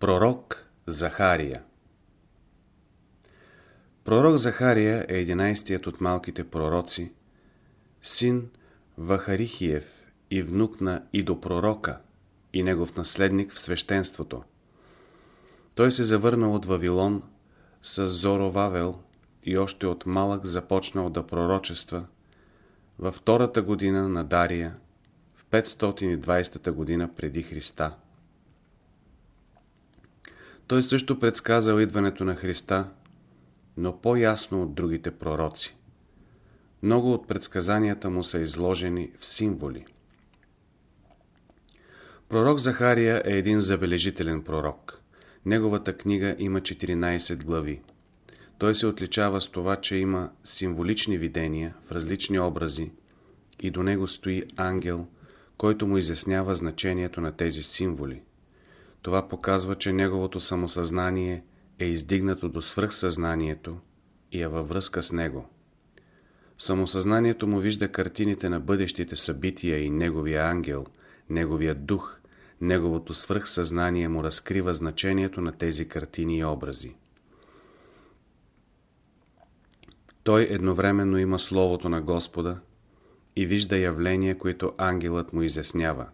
Пророк Захария Пророк Захария е единайстият от малките пророци, син Вахарихиев и внук на идопророка и негов наследник в свещенството. Той се завърнал от Вавилон с Зоровавел и още от малък започнал да пророчества във втората година на Дария в 520 година преди Христа. Той също предсказал идването на Христа, но по-ясно от другите пророци. Много от предсказанията му са изложени в символи. Пророк Захария е един забележителен пророк. Неговата книга има 14 глави. Той се отличава с това, че има символични видения в различни образи и до него стои ангел, който му изяснява значението на тези символи. Това показва, че неговото самосъзнание е издигнато до свръхсъзнанието и е във връзка с него. Самосъзнанието му вижда картините на бъдещите събития и неговия ангел, неговия дух, неговото свръхсъзнание му разкрива значението на тези картини и образи. Той едновременно има Словото на Господа и вижда явления, които ангелът му изяснява.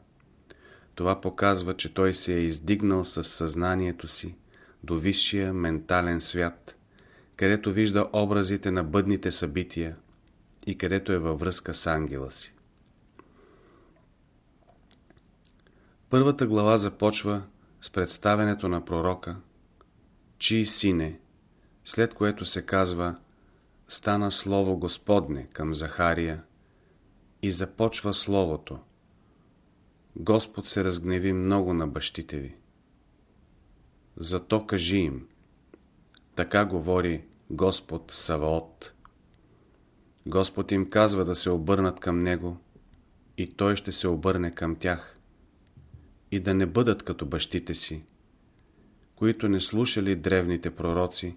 Това показва, че той се е издигнал със съзнанието си до висшия ментален свят, където вижда образите на бъдните събития и където е във връзка с ангела си. Първата глава започва с представенето на пророка, чий сине, след което се казва стана Слово Господне към Захария и започва Словото. Господ се разгневи много на бащите ви. Зато кажи им, така говори Господ Саваот. Господ им казва да се обърнат към Него и Той ще се обърне към тях и да не бъдат като бащите си, които не слушали древните пророци,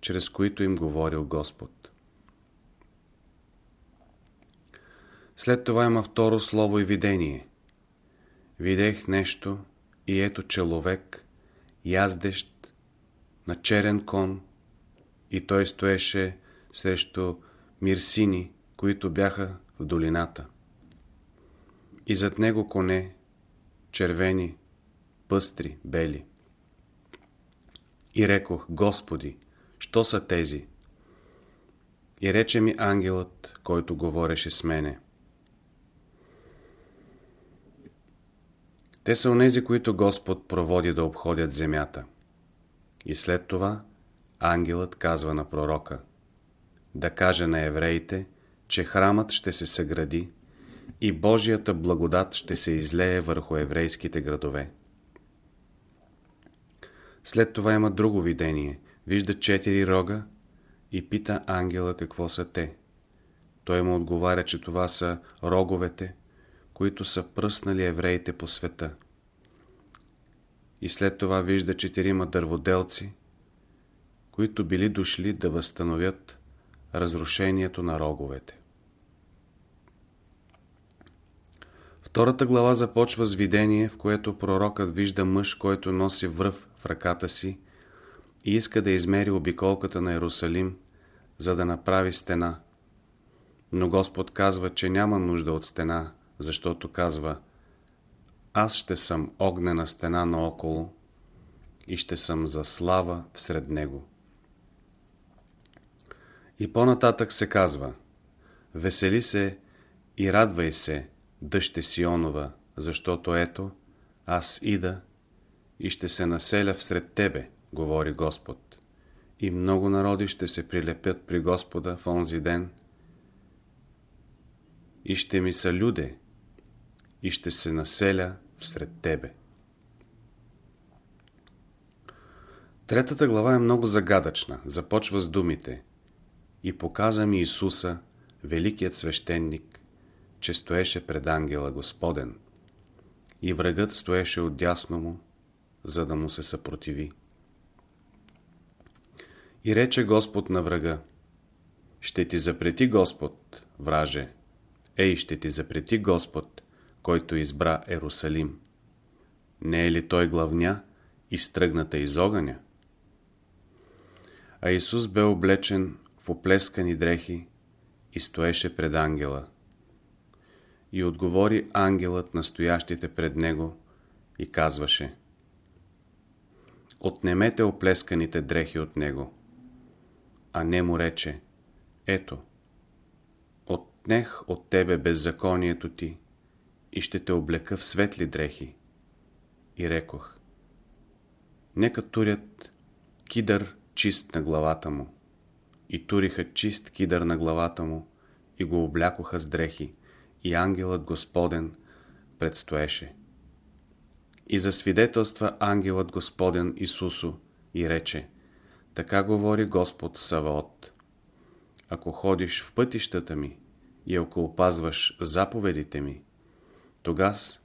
чрез които им говорил Господ. След това има второ слово и видение. Видех нещо и ето човек, яздещ на черен кон и той стоеше срещу мирсини, които бяха в долината. И зад него коне, червени, пъстри, бели. И рекох, Господи, що са тези? И рече ми ангелът, който говореше с мене. Те са онези, които Господ проводи да обходят земята. И след това ангелът казва на пророка да каже на евреите, че храмът ще се съгради и Божията благодат ще се излее върху еврейските градове. След това има друго видение. Вижда четири рога и пита ангела какво са те. Той му отговаря, че това са роговете, които са пръснали евреите по света. И след това вижда четирима дърводелци, които били дошли да възстановят разрушението на роговете. Втората глава започва с видение, в което пророкът вижда мъж, който носи връв в ръката си и иска да измери обиколката на Иерусалим, за да направи стена. Но Господ казва, че няма нужда от стена, защото казва Аз ще съм огнена стена наоколо и ще съм за слава всред него. И по-нататък се казва Весели се и радвай се, дъще Сионова, защото ето, аз ида и ще се населя всред тебе, говори Господ. И много народи ще се прилепят при Господа в онзи ден и ще ми са люде и ще се населя всред тебе. Третата глава е много загадъчна. Започва с думите И показа ми Исуса, великият свещеник, че стоеше пред ангела Господен и врагът стоеше отдясно му, за да му се съпротиви. И рече Господ на врага, ще ти запрети Господ, враже, ей, ще ти запрети Господ, който избра Ерусалим. Не е ли той главня изтръгната из огъня. А Исус бе облечен в оплескани дрехи и стоеше пред ангела. И отговори ангелът на стоящите пред него и казваше Отнемете оплесканите дрехи от него. А не му рече Ето, отнех от тебе беззаконието ти и ще те облека в светли дрехи. И рекох Нека турят кидър чист на главата му. И туриха чист кидър на главата му и го облякоха с дрехи, и ангелът Господен предстоеше. И засвидетелства ангелът Господен Исусо и рече, така говори Господ Саваот. Ако ходиш в пътищата ми и ако опазваш заповедите ми, тогас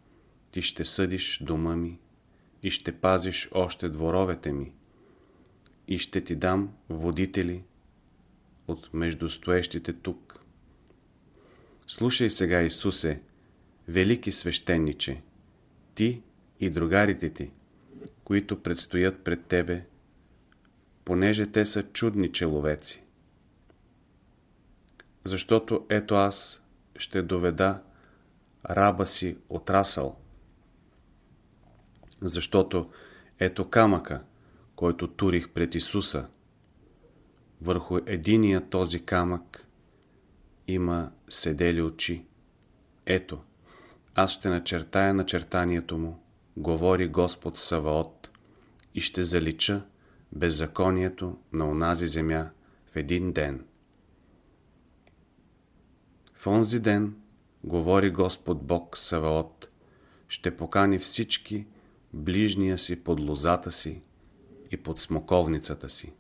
ти ще съдиш дома ми и ще пазиш още дворовете ми и ще ти дам водители от между стоещите тук. Слушай сега, Исусе, велики свещениче, ти и другарите ти, които предстоят пред тебе, понеже те са чудни человеци. Защото ето аз ще доведа раба си отрасъл. Защото ето камъка, който турих пред Исуса. Върху единия този камък има седели очи. Ето, аз ще начертая начертанието му, говори Господ Саваот, и ще залича беззаконието на онази земя в един ден. В онзи ден, говори Господ Бог Саваот, ще покани всички ближния си под лозата си и под смоковницата си.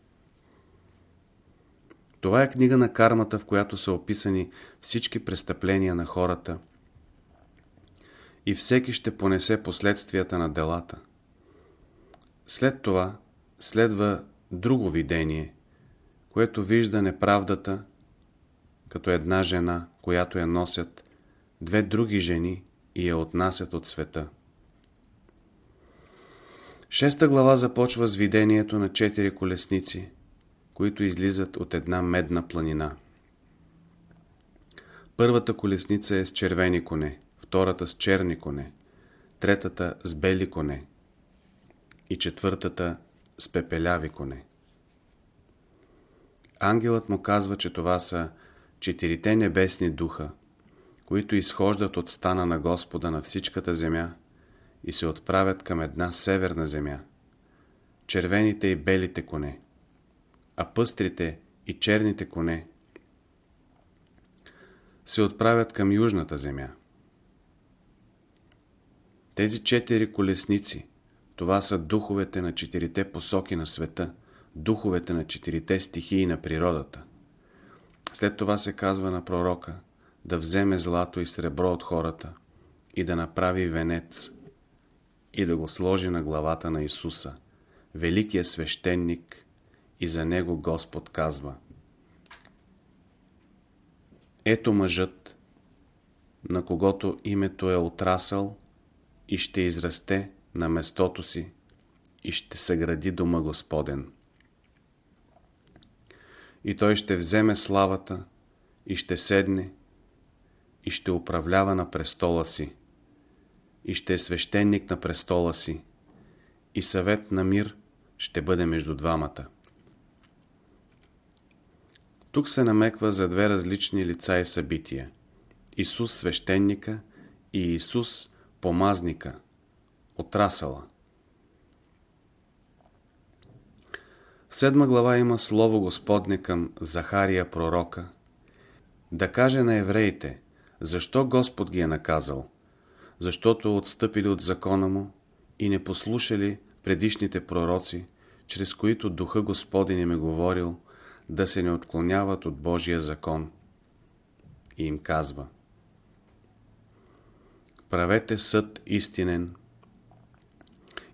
Това е книга на кармата, в която са описани всички престъпления на хората и всеки ще понесе последствията на делата. След това следва друго видение, което вижда неправдата като една жена, която я носят две други жени и я отнасят от света. Шеста глава започва с видението на четири колесници, които излизат от една медна планина. Първата колесница е с червени коне, втората с черни коне, третата с бели коне и четвъртата с пепеляви коне. Ангелът му казва, че това са четирите небесни духа, които изхождат от стана на Господа на всичката земя и се отправят към една северна земя, червените и белите коне, а пъстрите и черните коне се отправят към южната земя. Тези четири колесници, това са духовете на четирите посоки на света, духовете на четирите стихии на природата. След това се казва на пророка да вземе злато и сребро от хората и да направи венец и да го сложи на главата на Исуса, великия свещеник, и за него Господ казва Ето мъжът, на когото името е отрасъл и ще израсте на местото си и ще съгради дома Господен. И той ще вземе славата и ще седне и ще управлява на престола си и ще е свещеник на престола си и съвет на мир ще бъде между двамата. Тук се намеква за две различни лица и събития. Исус свещеника и Исус помазника, отрасъла. В седма глава има Слово Господне към Захария пророка, да каже на евреите, защо Господ ги е наказал – защото отстъпили от закона му и не послушали предишните пророци, чрез които Духа Господин им е говорил да се не отклоняват от Божия закон. И им казва Правете съд истинен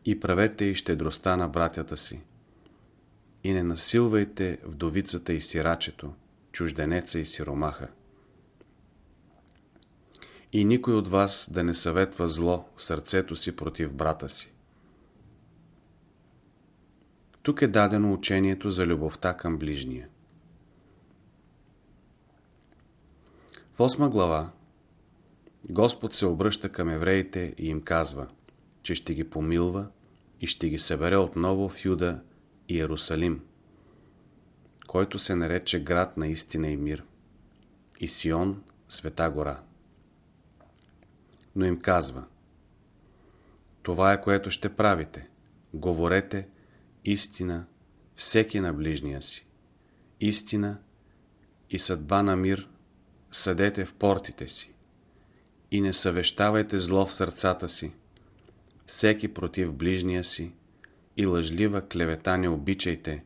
и правете и щедростта на братята си. И не насилвайте вдовицата и сирачето, чужденеца и сиромаха и никой от вас да не съветва зло в сърцето си против брата си. Тук е дадено учението за любовта към ближния. В 8 глава Господ се обръща към евреите и им казва, че ще ги помилва и ще ги събере отново в Юда и Иерусалим, който се нарече град на истина и мир, и Сион, света гора. Но им казва, това е което ще правите. Говорете истина всеки на ближния си. Истина и съдба на мир съдете в портите си. И не съвещавайте зло в сърцата си. Всеки против ближния си и лъжлива клевета не обичайте,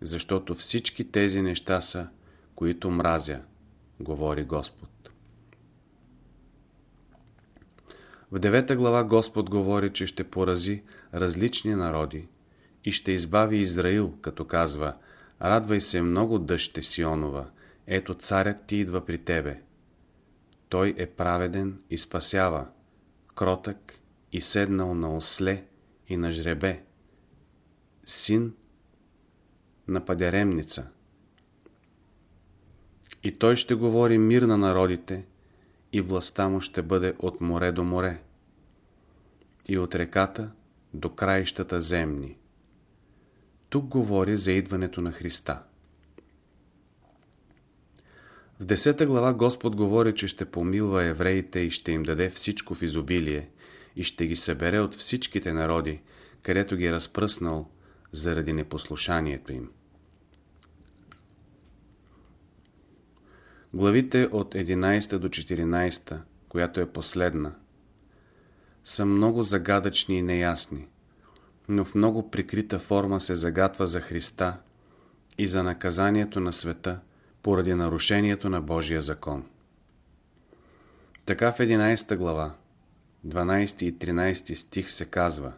защото всички тези неща са, които мразя, говори Господ. В девета глава Господ говори, че ще порази различни народи и ще избави Израил, като казва Радвай се много, дъще Сионова, ето царят ти идва при тебе. Той е праведен и спасява, кротък и седнал на осле и на жребе, син на падеремница. И той ще говори мир на народите, и властта му ще бъде от море до море и от реката до краищата земни. Тук говори за идването на Христа. В 10 глава Господ говори, че ще помилва евреите и ще им даде всичко в изобилие и ще ги събере от всичките народи, където ги е разпръснал заради непослушанието им. Главите от 11 до 14, която е последна, са много загадъчни и неясни, но в много прикрита форма се загатва за Христа и за наказанието на света поради нарушението на Божия закон. Така в 11 глава, 12 и 13 стих се казва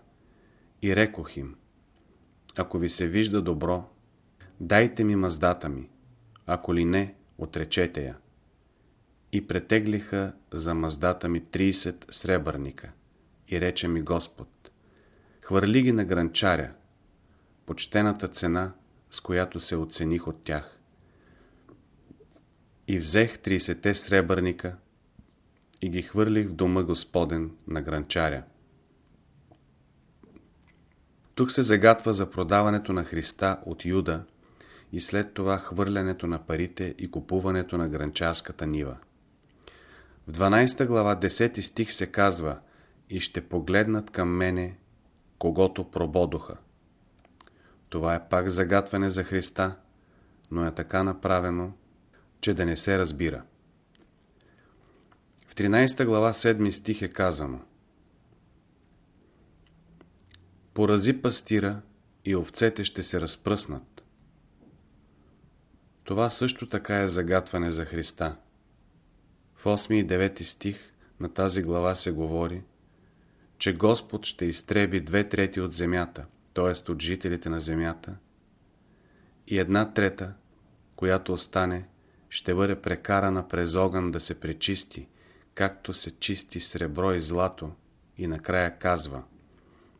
И рекох им, ако ви се вижда добро, дайте ми маздата ми, ако ли не, отречете я. И претеглиха за маздата ми 30 сребърника. И рече ми Господ, хвърли ги на гранчаря, почтената цена, с която се оцених от тях. И взех 30 сребърника и ги хвърлих в дома Господен на гранчаря. Тук се загатва за продаването на Христа от Юда и след това хвърлянето на парите и купуването на гранчарската нива. В 12 глава 10 стих се казва И ще погледнат към мене, когато прободоха. Това е пак загатване за Христа, но е така направено, че да не се разбира. В 13 глава 7 стих е казано Порази пастира и овцете ще се разпръснат. Това също така е загатване за Христа. В 8 и 9 стих на тази глава се говори, че Господ ще изтреби две трети от земята, т.е. от жителите на земята, и една трета, която остане, ще бъде прекарана през огън да се пречисти, както се чисти сребро и злато, и накрая казва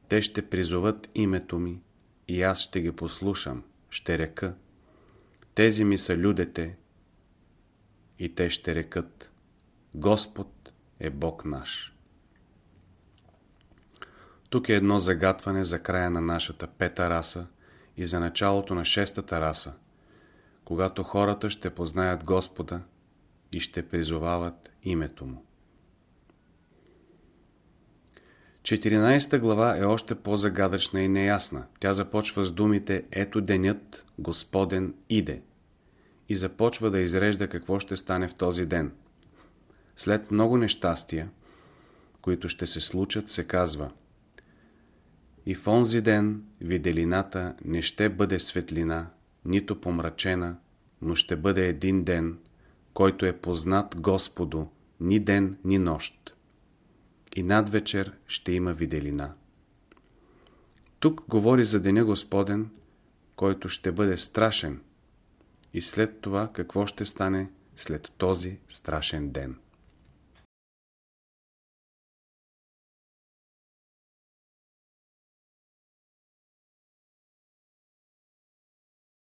Те ще призоват името ми, и аз ще ги послушам, ще река тези ми са людите и те ще рекат Господ е Бог наш. Тук е едно загатване за края на нашата пета раса и за началото на шестата раса, когато хората ще познаят Господа и ще призовават името Му. 14 глава е още по-загадъчна и неясна. Тя започва с думите «Ето денят Господен иде» и започва да изрежда какво ще стане в този ден. След много нещастия, които ще се случат, се казва И в онзи ден виделината не ще бъде светлина, нито помрачена, но ще бъде един ден, който е познат Господу, ни ден, ни нощ и надвечер ще има виделина. Тук говори за Деня Господен, който ще бъде страшен и след това какво ще стане след този страшен ден.